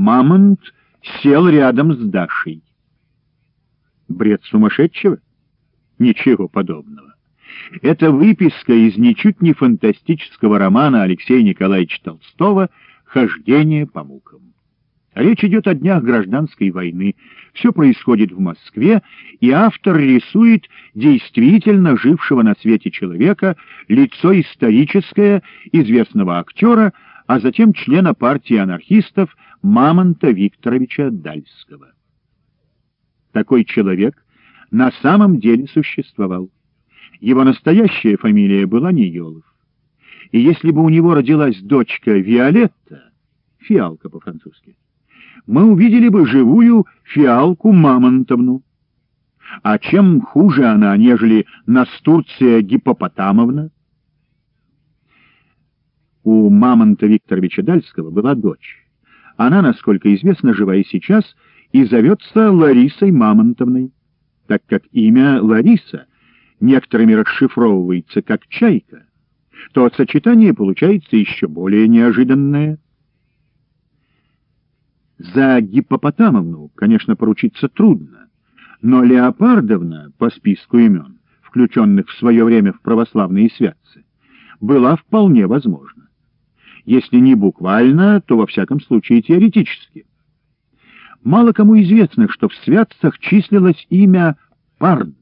Мамонт сел рядом с Дашей. Бред сумасшедшего? Ничего подобного. Это выписка из ничуть не фантастического романа Алексея Николаевича Толстого «Хождение по мукам». Речь идет о днях гражданской войны. Все происходит в Москве, и автор рисует действительно жившего на свете человека, лицо историческое, известного актера, а затем члена партии анархистов Мамонта Викторовича Дальского. Такой человек на самом деле существовал. Его настоящая фамилия была Ниелов. И если бы у него родилась дочка Виолетта, фиалка по-французски, мы увидели бы живую фиалку Мамонтовну. А чем хуже она, нежели Настурция Гипопотамовна? У Мамонта Викторовича Дальского была дочь. Она, насколько известно, жива и сейчас, и зовется Ларисой Мамонтовной, так как имя Лариса некоторыми расшифровывается как «чайка», то сочетание получается еще более неожиданное — за Гиппопотамовну, конечно, поручиться трудно, но Леопардовна, по списку имен, включенных в свое время в православные святцы, была вполне возможна. Если не буквально, то во всяком случае теоретически. Мало кому известно, что в святцах числилось имя Пард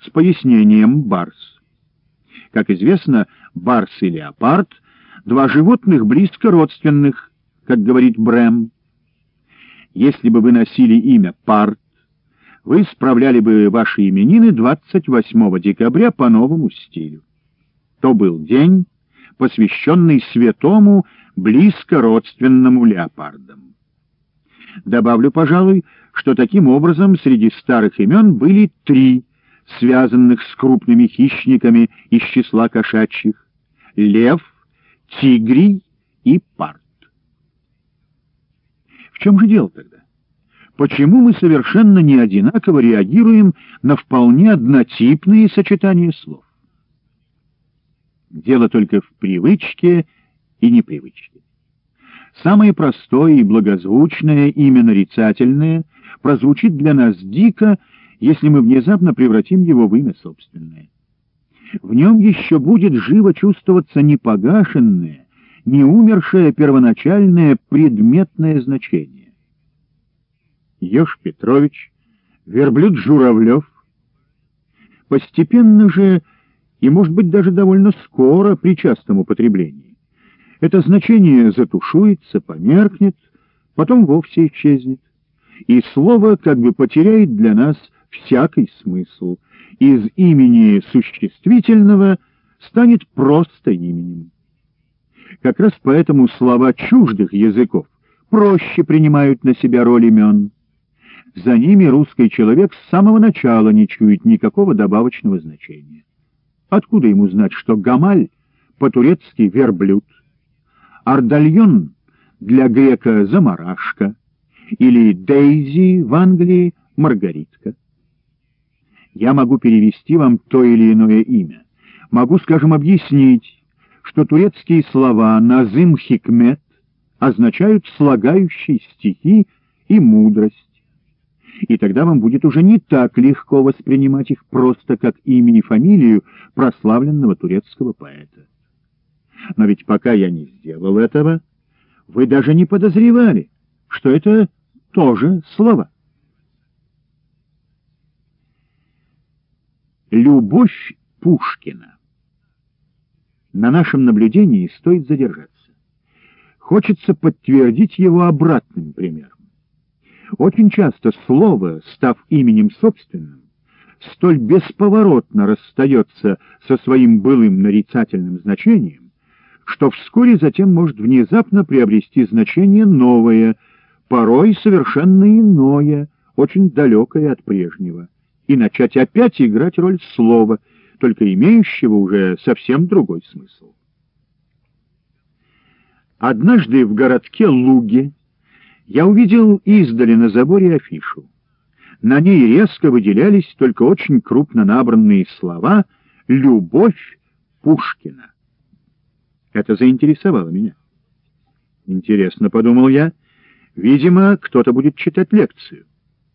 с пояснением Барс. Как известно, Барс и Леопард — два животных близко родственных, как говорит Брэм, если бы вы носили имя Парт, вы справляли бы ваши именины 28 декабря по новому стилю. То был день, посвященный святому, близко родственному леопардам. Добавлю, пожалуй, что таким образом среди старых имен были три, связанных с крупными хищниками из числа кошачьих — лев, тигрий и парт. В чем же дело тогда? Почему мы совершенно не одинаково реагируем на вполне однотипные сочетания слов? Дело только в привычке и непривычке. Самое простое и благозвучное имя нарицательное прозвучит для нас дико, если мы внезапно превратим его в имя собственное. В нем еще будет живо чувствоваться непогашенное, не умершее первоначальное предметное значение. Еж Петрович, верблюд Журавлев. Постепенно же, и, может быть, даже довольно скоро при частом употреблении, это значение затушуется, померкнет, потом вовсе исчезнет, и слово как бы потеряет для нас всякий смысл, из имени существительного станет просто именем. Как раз поэтому слова чуждых языков проще принимают на себя роль имен. За ними русский человек с самого начала не чует никакого добавочного значения. Откуда ему знать, что гамаль по-турецки верблюд, ардальон для грека замарашка или дейзи в Англии маргаритка? Я могу перевести вам то или иное имя. Могу, скажем, объяснить, что турецкие слова «назым хикмет» означают слагающие стихи и мудрость. И тогда вам будет уже не так легко воспринимать их просто как имя и фамилию прославленного турецкого поэта. Но ведь пока я не сделал этого, вы даже не подозревали, что это тоже слова. Любовь Пушкина на нашем наблюдении стоит задержаться. Хочется подтвердить его обратным примером. Очень часто слово, став именем собственным, столь бесповоротно расстается со своим былым нарицательным значением, что вскоре затем может внезапно приобрести значение новое, порой совершенно иное, очень далекое от прежнего, и начать опять играть роль слова — только имеющего уже совсем другой смысл. Однажды в городке Луги я увидел издали на заборе афишу. На ней резко выделялись только очень крупно набранные слова «Любовь Пушкина». Это заинтересовало меня. Интересно, — подумал я, — Видимо, кто-то будет читать лекцию.